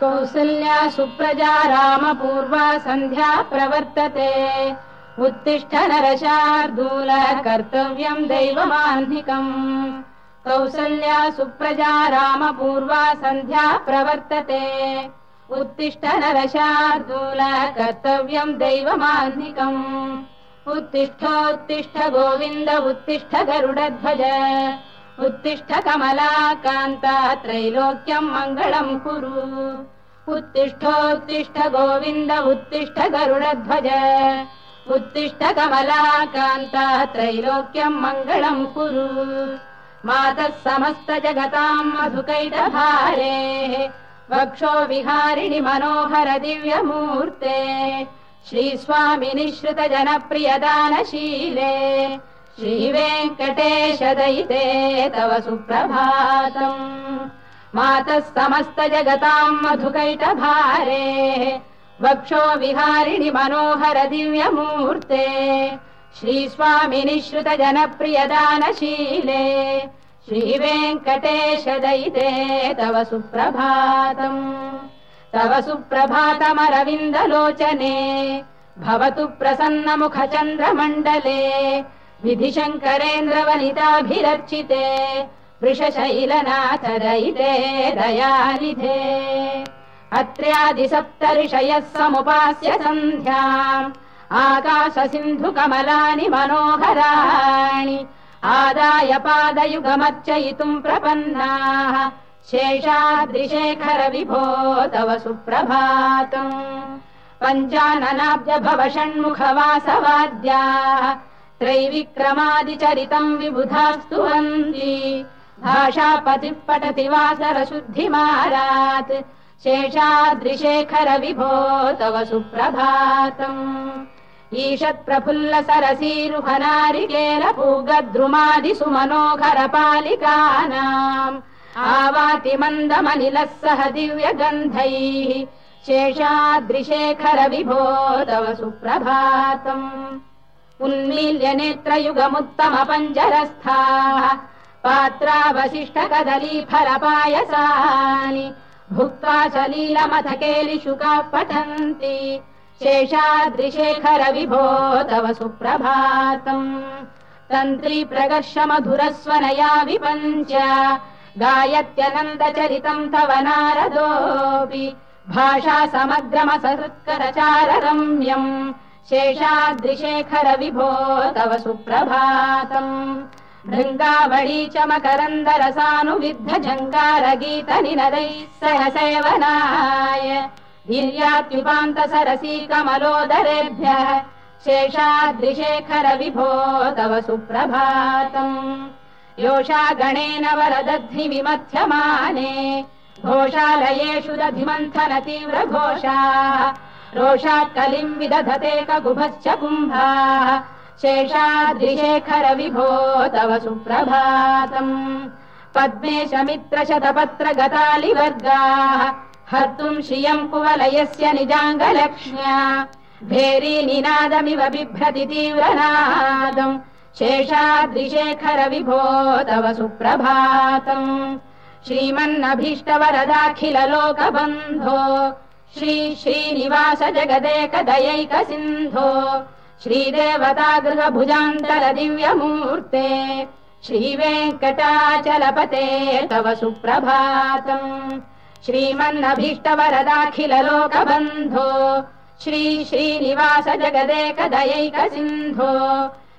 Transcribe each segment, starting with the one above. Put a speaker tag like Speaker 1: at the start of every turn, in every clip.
Speaker 1: कौसल्या सुप्रजा रामपूर्वा सन्ध्या प्रवर्तते। उत्तिष्ठ नरशार्दूल कर्तव्यम् दैवमाह्निकम् कौसल्या सुप्रजा रामपूर्वा सन्ध्या प्रवर्तते। उत्तिष्ठ नरशार्दूल कर्तव्यम् दैवमाह्निकम् उत्तिष्ठोत्तिष्ठ गोविन्द उत्तिष्ठ गरुडध्वज उत्तिष्ठ कमलाकान्ता त्रैलोक्यम् मङ्गलम् कुरु। उत्तिष्ठोत्तिष्ठ गोविन्द उत्तिष्ठ गरुडध्वज उत्तिष्ठ कमलाकान्ता त्रैलोक्यम् मङ्गलम् कुरु। मातः समस्त जगताम् वक्षो विहारिणि मनोहर दिव्यमूर्ते। श्रीस्वामिनिश्रित जनप्रियदानशीले श्रीवेङ्कटेश दयिते तव सुप्रभातम्। मातः समस्त जगताम् मधुकैटभारे वक्षो विहारिणि मनोहर दिव्यमूर्ते श्रीस्वामिनिश्रित जनप्रियदानशीले श्रीवेङ्कटेश दयिते तव सुप्रभातम्। तव सुप्रभातमरविन्दलोचने भवतु प्रसन्नमुख चन्द्रमण्डले विधिशङ्करेन्द्रवनिताभिरर्चिते वृषशैलनाथ दयिते दयानिधे। अत्र्यादिसप्तऋषयः समुपास्य सन्ध्याम् आकाश सिन्धु कमलानि मनोहराणि आदाय पादयुगमर्चयितुम् प्रपन्नाः शेषाद्रिशेखर विभो तव सुप्रभातम्। पञ्चाननाब्ज भव षण्मुखवासवाद्याः त्रैविक्रमादिचरितम् विबुधास्तु वन्ति भाषापतिः पठति वासरशुद्धिमारात् शेषाद्रिशेखर विभो तव सुप्रभातम्। ईषत् प्रफुल्ल सरसीरुहनारिकेल पूगद्रुमादिसु मनोहर पालिकानाम् आवाति मन्दमनिलः सह दिव्यगन्धैः। शेषाद्रिशेखर विभो तव सुप्रभातम् उन्मील्य नेत्रयुगमुत्तम पञ्जरस्थाः पात्रावशिष्ट कदली फलपायसानि भुक्त्वा च केलिशुकाः पठन्ति शेषाद्रिशेखर विभो तव सुप्रभातम्। तन्त्री प्रकर्ष मधुरस्वनया विपञ्च गायत्यनन्दचरितम् तव नारदोऽपि भाषा समग्रमसहृत्करचार रम्यम् शेषाद्रिशेखर विभो तव सुप्रभातम्। भृङ्गावळी च मकरन्दरसानुविद्ध जङ्गार गीत निनदैः सह सेवनाय वीर्यात्युपान्त सरसी कमलोदरेभ्यः शेषाद्रिशेखर विभो तव सुप्रभातम्। योषा गणेन वरदध्नि विमथ्यमाने घोषालयेषु दधिमन्थन तीव्र रोषात् कलिम् विदधते कगुभश्च कुम्भाः। शेषाद्रिशेखर विभो तव सुप्रभातम्। पद्मेशमित्र शतपत्र गतालिवर्गाः हर्तुम् श्रियम् कुवलयस्य निजाङ्गलक्ष्म्या। भेरी निनादमिव बिभ्रति तीव्रनादम्। शेषाद्रिशेखर विभो तव सुप्रभातम्। श्रीमन्नभीष्टवरदाखिल लोकबन्धो श्री श्रीनिवास जगदेक दयैक सिन्धो श्रीदेवता गृहभुजान्तर दिव्यमूर्ते श्रीवेङ्कटाचलपते तव सुप्रभातम् श्रीमन्नभीष्टवरदाखिल लोकबन्धो श्री श्रीनिवास जगदेक सिन्धो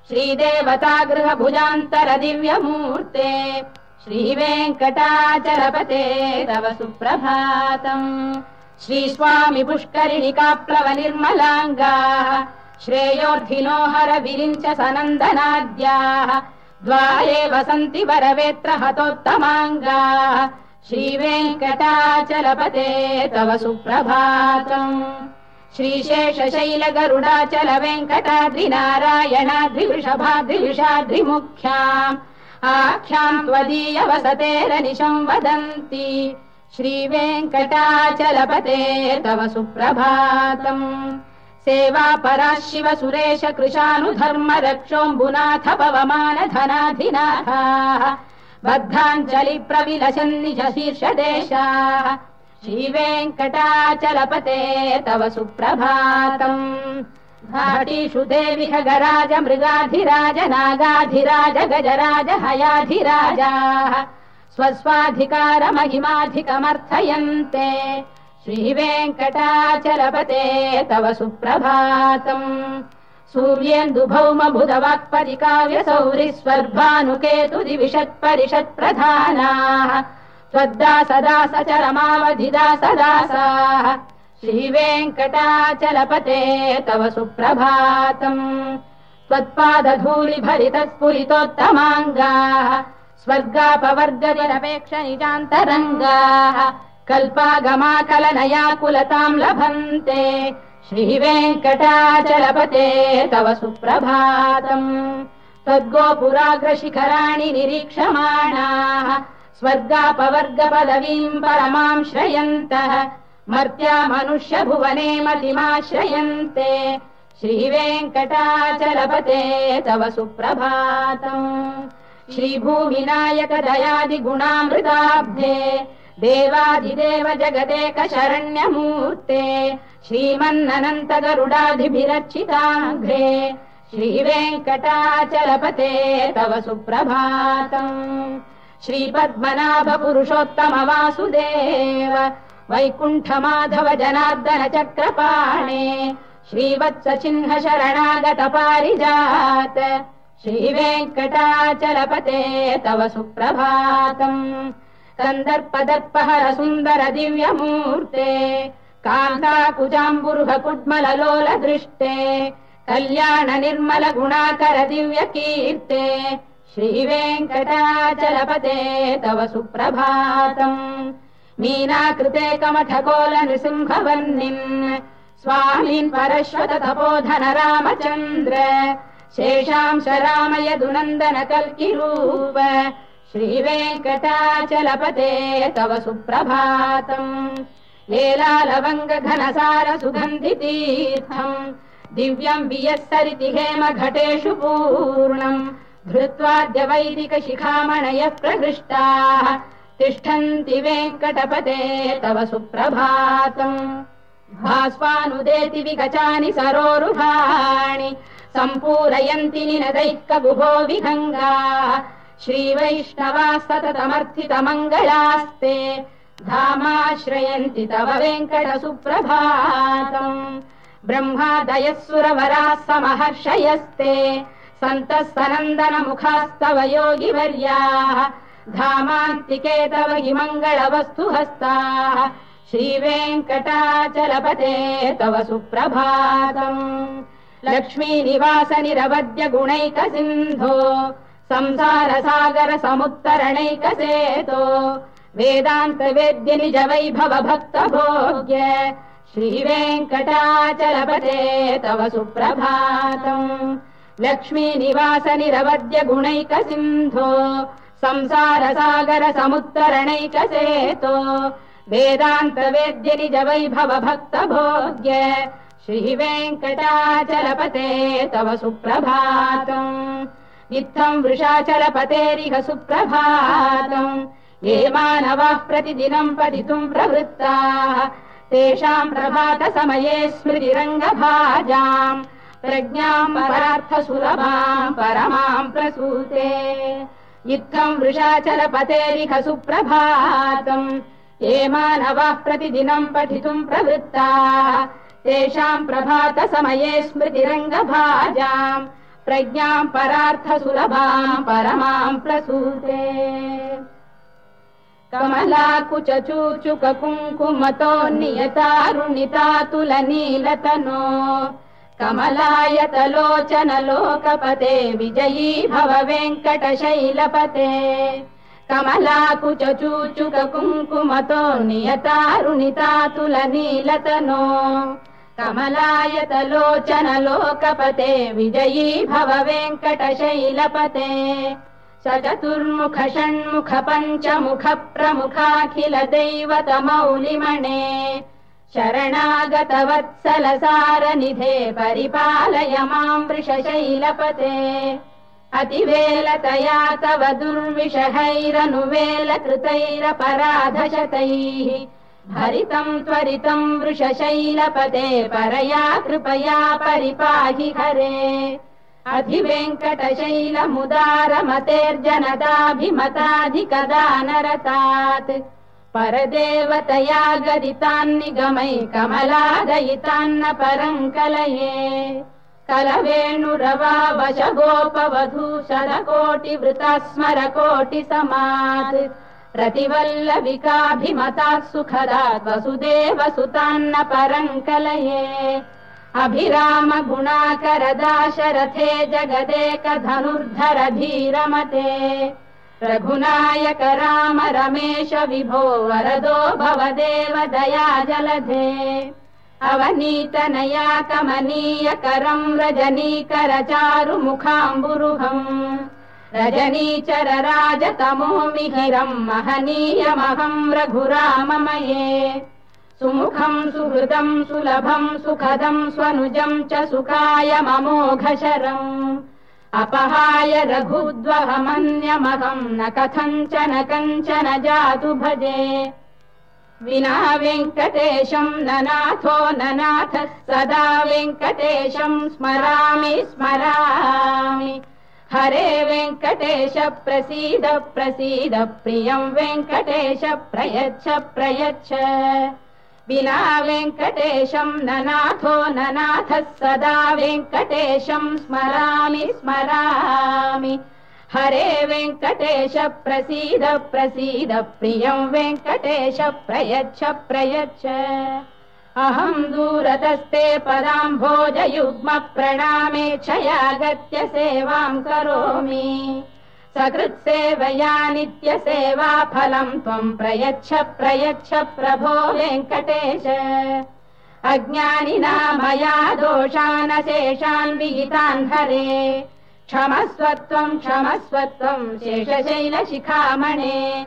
Speaker 1: श्रीदेवता गृहभुजान्तर दिव्यमूर्ते श्रीवेङ्कटाचलपते तव सुप्रभातम् श्रीस्वामि पुष्करिणिकाप्लव निर्मलाङ्गाः श्रेयोर्थिनो हर विरिञ्च सनन्दनाद्याः द्वारे वसन्ति वरवेत्र हतोत्तमाङ्गाः श्रीवेङ्कटाचलपते तव सुप्रभातम्। श्रीशेषशैल गरुडाचल वेङ्कटाद्रिनारायणाद्रिवृषभाद्रिविषाद्रिमुख्याम् आख्याम् वसतेरनिशम् वदन्ति श्रीवेङ्कटाचलपते तव सुप्रभातम् सेवा परा शिव सुरेश कृशानुधर्म रक्षोऽम्बुनाथ पवमान धनाधिनाथाः। बद्धाञ्जलि प्रविलसन्निज शीर्षदेशाः। श्रीवेङ्कटाचलपते तव सुप्रभातम् देवि खगराज मृगाधिराज नागाधिराज गजराज हयाधिराजाः स्वस्वाधिकारमहिमाधिकमर्थयन्ते। श्रीवेङ्कटाचलपते तव सुप्रभातम्। सूर्येन्दुभौम बुधवाक्परि काव्य सौरि स्वर्भानुकेतु दिविशत्परिषत् प्रधानाः त्वद्दासदास चरमावधिदासदासाः श्रीवेङ्कटाचलपते तव सुप्रभातम्। त्वत्पादधूलि भरितस्फुरितोत्तमाङ्गाः स्वर्गापवर्गनिरपेक्ष निजान्तरङ्गाः कल्पागमाकलनयाकुलताम् लभन्ते श्रीवेङ्कटाचलपते तव सुप्रभातम् त्वद्गोपुराग्रशिखराणि निरीक्षमाणाः स्वर्गापवर्गपदवीम् परमाम् श्रयन्तः मर्त्या मनुष्यभुवने मतिमाश्रयन्ते श्रीवेङ्कटाचलपते तव सुप्रभातम् दयादिगुणामृताब्धे देवादिदेव जगदेक शरण्यमूर्ते श्रीमन्ननन्त गरुडाधिभिरचिताघ्रे श्रीवेङ्कटाचलपते तव सुप्रभातम् श्रीपद्मनाभ पुरुषोत्तम वासुदेव वैकुण्ठ जनार्दन चक्रपाणे श्रीवत्स चिह्न शरणागत पारिजात श्रीवेङ्कटाचलपते तव सुप्रभातम्। कन्दर्पदर्पहर सुन्दर दिव्यमूर्ते कान्ताकुजाम्बुरुह कुड्मललोल दृष्टे कल्याण निर्मल गुणाकर दिव्य कीर्ते श्रीवेङ्कटाचलपते तव सुप्रभातम्। मीनाकृते कमठकोल नृसिंहवर्णिन् स्वामीन् परश्वत तपोधन रामचन्द्र शेषांश रामयदुनन्दन कल्किरूप श्रीवेङ्कटाचलपते तव सुप्रभातम्। लेलालवङ्ग घनसार सुगन्धितीर्थम् दिव्यम् वियस्सरिति हेम घटेषु पूर्णम्। धृत्वाद्य वैदिक शिखामणयः प्रहृष्टाः। तिष्ठन्ति वेङ्कटपते तव सुप्रभातम्। भास्वानुदेति विगचानि सरोरुहाणि सम्पूरयन्ति निनदैकगुभो विहङ्गाः। श्रीवैष्णवाः सततमर्थितमङ्गलास्ते धामाश्रयन्ति तव वेङ्कट सुप्रभातम् ब्रह्मादयः समहर्षयस्ते सन्तः सनन्दन मुखास्तव योगिवर्याः। धामान्तिके तव हि हस्ताः श्रीवेङ्कटाचलपते तव सुप्रभातम् लक्ष्मीनिवास निरवद्य गुणैक सिन्धो संसार सागर समुत्तरणैक सेतो वेदान्त वेद्य निज वैभव भक्त भोग्य श्रीवेङ्कटाचलपते तव सुप्रभातम्। लक्ष्मीनिवास निरवद्य गुणैक सिन्धो संसार सागर समुत्तरणैक सेतो वेदान्त वेद्य निज वैभव भक्त भोग्य श्रीवेङ्कटाचलपते तव सुप्रभातम्। इत्थम् वृषाचलपतेरिह सुप्रभातम्। ये मानवाः प्रतिदिनम् पठितुम् प्रवृत्ताः। तेषाम् प्रभात समये स्मृतिरङ्गभाजाम्। प्रज्ञाम् परार्थ सुलभाम् परमाम् प्रसूते। इत्थम् वृषाचलपतेरिह सुप्रभातम्। ये मानवाः प्रतिदिनम् पठितुम् प्रवृत्ताः तेषाम् प्रभात समये स्मृतिरङ्गभाजाम् प्रज्ञाम् परार्थ सुलभाम् परमाम् प्रसूते। कुङ्कुमतो नियतारुणितातुलनीलतनो कमलायतलोचन लोकपते विजयी भव वेङ्कटशैलपते कुङ्कुमतो नियतारुणितातुलनीलतनो कमलायतलोचन लोकपते विजयी भव वेङ्कटशैलपते स चतुर्मुख षण्मुख पञ्चमुख प्रमुखाखिल दैवत मौलिमणे शरणागत वत्सल सारनिधे परिपालय माम् वृषशैलपते अतिवेलतया तव दुर्विषहैरनुवेलकृतैरपराधशतैः हरितम् त्वरितम् वृषशैलपदे परया कृपया परिपाहि हरे। अधिवेङ्कटशैलमुदारमतेर्जनताभिमताधिकदानरतात्। परदेवतया गदितान्निगमै कमलादयितान्न परम् कलये कलवेणुरवावश गोपवधू स्मरकोटिसमात् प्रतिवल्लविकाभिमताः सुखदात् वसुदेव सुतान्न परम् कलये अभिराम गुणाकरदाशरथे जगदेक धनुर्धर धीरमते रघुनायक राम रमेश विभो वरदो भवदेव दया जलधे अवनीतनया कमनीय करम् रजनीकर चारु मुखाम्बुरुहम् रजनीचर राजतमो मिहिरम् महनीयमहम् रघुराममये। सुमुखम् सुहृदम् सुलभम् सुखदम् स्वनुजम् च सुखाय ममोघशरम्। अपहाय रघुद्वहमन्यमहम् न कथञ्चन कञ्चन जातु भजे। विना वेङ्कटेशम् न नाथो न नाथ सदा वेङ्कटेशम् स्मरामि स्मरामि हरे वेङ्कटेश प्रसीद प्रसीद प्रियम् वेङ्कटेश प्रयच्छ प्रयच्छ। विना वेङ्कटेशम् न नाथो न नाथः सदा वेङ्कटेशम् स्मरामि स्मरामि। हरे वेङ्कटेश प्रसीद प्रसीद प्रियम् वेङ्कटेश प्रयच्छ प्रयच्छ अहम् दूरतस्ते पदाम्भोजयुग्म प्रणामे क्षयागत्य सेवाम् करोमि। सकृत्सेवया नित्यसेवा फलम् त्वम् प्रयच्छ प्रयच्छ प्रभो वेङ्कटेश। अज्ञानिना मया दोषानशेषान् विहितान् हरे। क्षमस्वत्वम् क्षमस्वत्वम् शेषशैलशिखामणे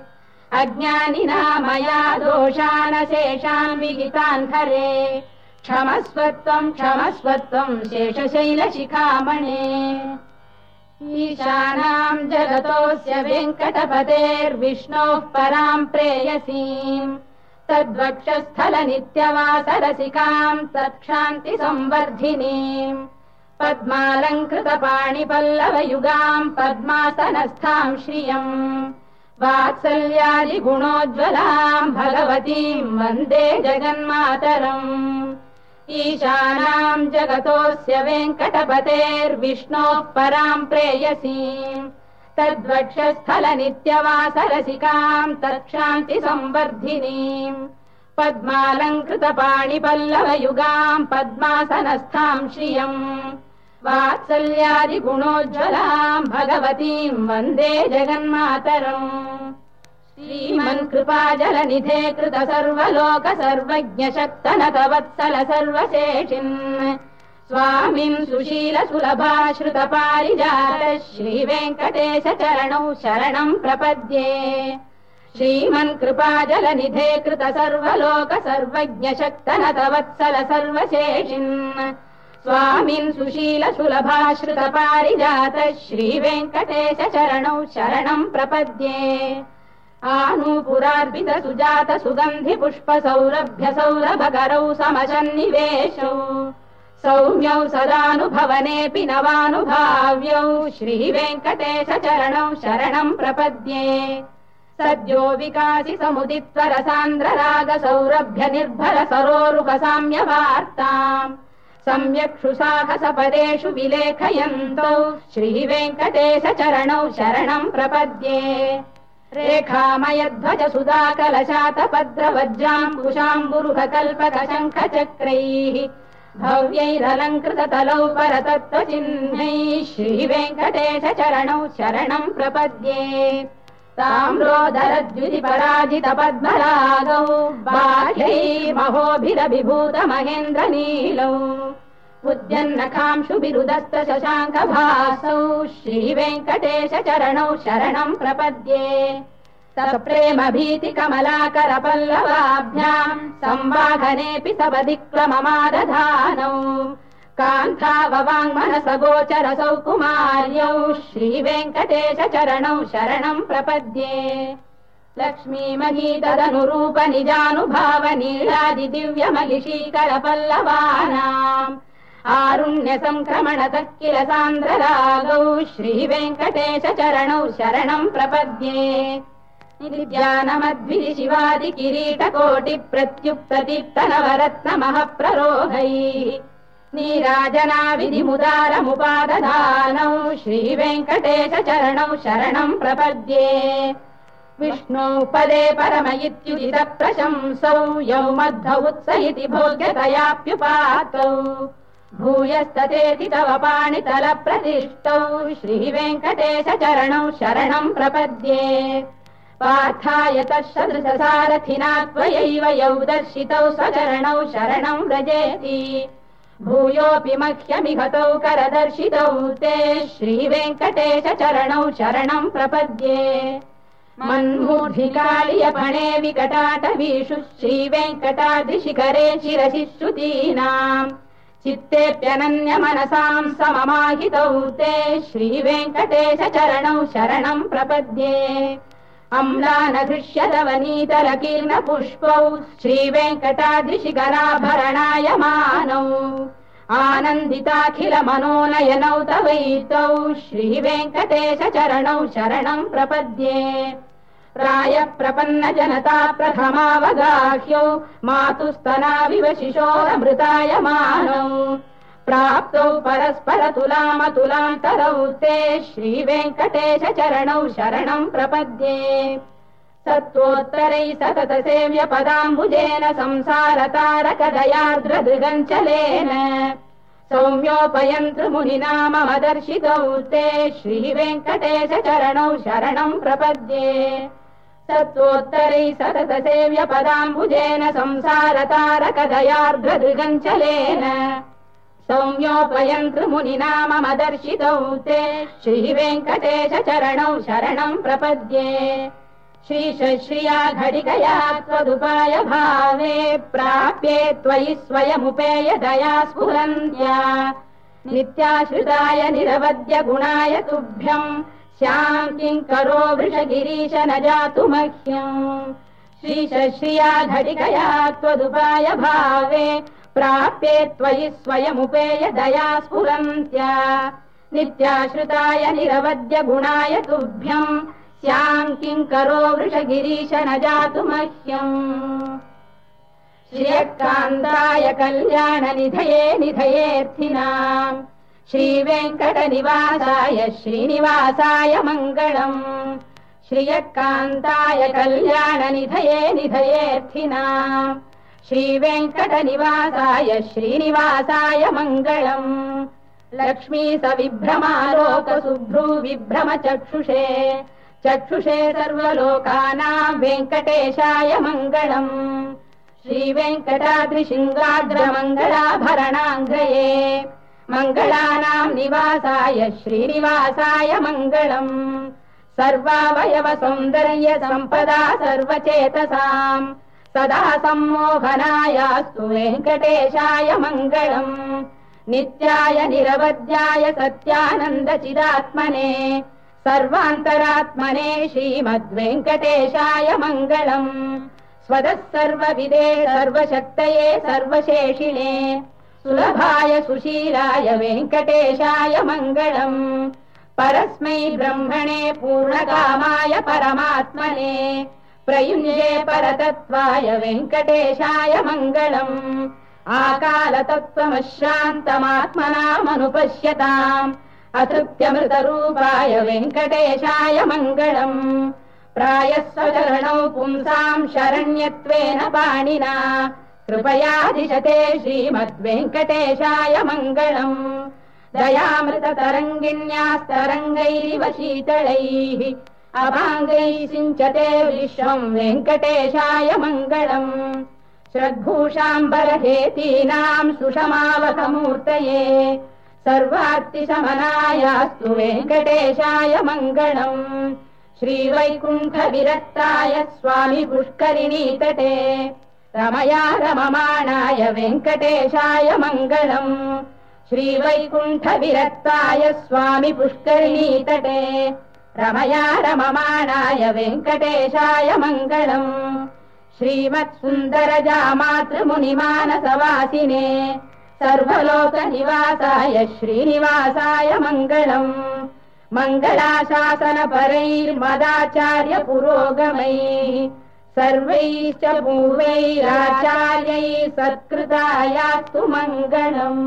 Speaker 1: अज्ञानिना मया दोषानशेषान् विहितान् हरे क्षमस्वत्वम् क्षमस्वत्वम् शेषशैलशिखामणे। ईशानाम् जगतोऽस्य वेङ्कटपतेर्विष्णोः पराम् प्रेयसीम्। तद्वक्षस्थलनित्यवासरसिकाम् तत्क्षान्ति संवर्धिनीम् पद्मालङ्कृतपाणिपल्लवयुगाम् पद्मासनस्थाम् श्रियम् वात्सल्यादिगुणोज्ज्वलाम् भगवतीम् वन्दे जगन्मातरम्। ईशानाम् जगतोऽस्य वेङ्कटपतेर्विष्णोः पराम् प्रेयसीम् तद्वक्षस्थलनित्यवासरसिकाम् तत्क्षान्ति संवर्धिनीम् पद्मालङ्कृतपाणिपल्लवयुगाम् पद्मासनस्थाम् श्रियम् वात्सल्यादिगुणोज्ज्वलाम् भगवतीम् वन्दे जगन्मातरम्। श्रीमन् कृपाजलनिधे कृत सर्वलोक सर्वज्ञ शक्तनतवत्सल सर्वशेषिन्। स्वामिन् सुशील सुलभाश्रुत पारिजात श्रीवेङ्कटेश चरणौ शरणम् प्रपद्ये। श्रीमन् कृपाजलनिधे कृत सर्वलोक सर्वज्ञ शक्तनतवत्सल सर्वशेषिन् स्वामिन् सुशील सुलभाश्रुत पारिजात श्रीवेङ्कटेश चरणौ शरणम् प्रपद्ये। आनूपुरार्पित सुजात सुगन्धि पुष्प सौरभ्य सौरभकरौ समसन्निवेशौ सौम्यौ सदानुभवनेऽपि नवानुभाव्यौ श्रीवेङ्कटेश चरणौ शरणम् प्रपद्ये। सद्यो विकासि समुदित्वर सान्द्र राग सौरभ्य निर्भर सरोरुह साम्यवार्ताम् सम्यक्षु साहसपदेषु विलेखयन्तौ श्रीवेङ्कटेश चरणौ शरणम् प्रपद्ये। रेखामयध्वज सुधा कलशातपद्रवज्राम्बुशाम्बुरुह कल्पक शङ्ख चक्रैः भव्यैरलङ्कृततलौ परतत्त्वचिह्नैः श्रीवेङ्कटेश चरणौ शरणम् प्रपद्ये ताम्रोदरद्युति पराजित पद्मरागौ बाह्यैर्महोभिरभिभूत महेन्द्र नीलौ उद्यन्नखांशुभिरुदस्त शशाङ्क भासौ श्रीवेङ्कटेश शरणम् प्रपद्ये। कमलाकर पल्लवाभ्याम् संवाहनेऽपि सपदिक्रममादधानौ कान्थाववाङ्मनसगोचरसौ कुमार्यौ श्रीवेङ्कटेश चरणौ शरणम् प्रपद्ये। लक्ष्मीमही तदनुरूप निजानुभाव नीलादि दिव्यमहिषीकर पल्लवानाम् आरुण्य सङ्क्रमणतः किल सान्द्ररागौ श्रीवेङ्कटेश शरणम् प्रपद्ये। नित्यानमद्भि शिवादि किरीटकोटि प्रत्युक्तदीप्त नीराजना विधिमुदारमुपादधानौ श्रीवेङ्कटेश चरणौ शरणम् प्रपद्ये। विष्णौ पदे परम इत्युदित प्रशंसौ यौ मध्व उत्स इति भोग्यतयाप्युपातौ। भूयस्ततेति तव पाणितल प्रतिष्ठौ श्रीवेङ्कटेश चरणौ शरणम् प्रपद्ये। पार्थाय तत्सदृशसारथिना त्वयैव यौ दर्शितौ स्वचरणौ शरणम् व्रजेति भूयोऽपि मह्यमिहतौ करदर्शितौ ते श्रीवेङ्कटेश चरणौ शरणम् प्रपद्ये। मन्मूर्धिकालियपणे विकटाटवीषु श्रीवेङ्कटाद्रिशिखरे शिरसि श्रुतीनाम् चित्तेऽप्यनन्य मनसाम् सममाहितौ ते श्रीवेङ्कटेश चरणौ शरणम् प्रपद्ये पुष्पौ श्रीवेङ्कटाद्रिशिखराभरणाय मानौ। आनन्दिताखिल मनोनयनौ तवैतौ श्रीवेङ्कटेश चरणौ शरणम् प्रपद्ये। प्राय प्रपन्न जनता प्रथमावगाह्यौ मातुस्तनाविव शिशोरमृताय मानौ प्राप्तौ परस्पर तुलामतुलान्तरौ ते श्रीवेङ्कटेश चरणौ शरणम् प्रपद्ये। सत्त्वोत्तरैः सतत सेव्य पदाम्बुजेन संसार तारकदयार्द्रदृगञ्चलेन सौम्योपयन्तृमुनिना मम दर्शितौ ते श्रीवेङ्कटेश चरणौ शरणम् प्रपद्ये। सत्त्वोत्तरैः सतत सेव्य पदाम्बुजेन संसार तारकदयार्द्रदृगञ्चलेन सौम्योपयन्तृमुनिना मम दर्शितौ ते। श्रीवेङ्कटेश चरणौ शरणम् प्रपद्ये। श्रीश्रिया घटिकया त्वदुपाय भावे प्राप्ये त्वयि स्वयमुपेय दया स्फुरन्त्या। नित्याश्रिताय निरवद्य गुणाय तुभ्यम्। स्याम् किम् करो वृषगिरीश न जातु मह्यम्। श्रीश्रिया घटिकया त्वदुपाय भावे प्राप्ये त्वयि स्वयमुपेय दया स्फुरन्त्या नित्याश्रिताय निरवद्य गुणाय तुभ्यम्। स्याम् किम् करो वृषगिरीश न जातु मह्यम्। श्रियकान्ताय कल्याणनिधये निधयेऽर्थिनाम्। श्रीवेङ्कटनिवासाय श्रीनिवासाय मङ्गलम्। श्रियकान्ताय कल्याणनिधये निधयेऽर्थिनाम् श्रीवेङ्कटनिवासाय श्रीनिवासाय मङ्गलम् लक्ष्मी स विभ्रमालोकसुभ्रू विभ्रम चक्षुषे सर्वलोकानाम् वेङ्कटेशाय मङ्गलम् श्रीवेङ्कटाद्रिशृङ्गाग्रमङ्गलाभरणाङ्गये मङ्गलानाम् निवासाय श्रीनिवासाय मङ्गलम् सर्वावयव सौन्दर्य सम्पदा सर्वचेतसाम् सदा सम्मोहनायास्तु वेङ्कटेशाय मङ्गलम्। नित्याय निरवध्याय सत्यानन्दचिदात्मने सर्वान्तरात्मने श्रीमद्वेङ्कटेशाय मङ्गलम्। स्वदः सर्वविदे सर्वशक्तये सर्वशेषिणे। सुलभाय सुशीलाय वेङ्कटेशाय मङ्गलम्। परस्मै ब्रह्मणे पूर्णकामाय परमात्मने प्रयुञ्जे परतत्त्वाय वेङ्कटेशाय मङ्गलम्। आकालतत्त्वमशान्तमात्मनामनुपश्यताम् अतृप्त्यमृतरूपाय वेङ्कटेशाय मङ्गलम्। प्रायः स्वचरणौ पुंसाम् शरण्यत्वेन पाणिना। कृपयादिशते श्रीमद्वेङ्कटेशाय मङ्गलम्। दयामृततरङ्गिण्यास्तरङ्गैरिव शीतलैः अभाङ्गैः सिञ्चते विश्वम् वेङ्कटेशाय मङ्गलम्। श्रद्भूषाम्बरहेतीनाम् सुषमावकमूर्तये सर्वार्तिशमनायास्तु वेङ्कटेशाय मङ्गलम्। श्रीवैकुण्ठविरक्ताय स्वामि पुष्करिणीतटे रमया रममाणाय वेङ्कटेशाय मङ्गलम्। श्रीवैकुण्ठविरक्ताय स्वामि पुष्करिणीतटे रमया रममाणाय वेङ्कटेशाय मङ्गलम्। श्रीमत्सुन्दरजा मातृमुनिमानसवासिने सर्वलोकनिवासाय श्रीनिवासाय मङ्गलम्। मङ्गलाशासनपरैर्मदाचार्य पुरोगमैः सर्वैश्च पूर्वैराचार्यैः सत्कृतायास्तु मङ्गलम्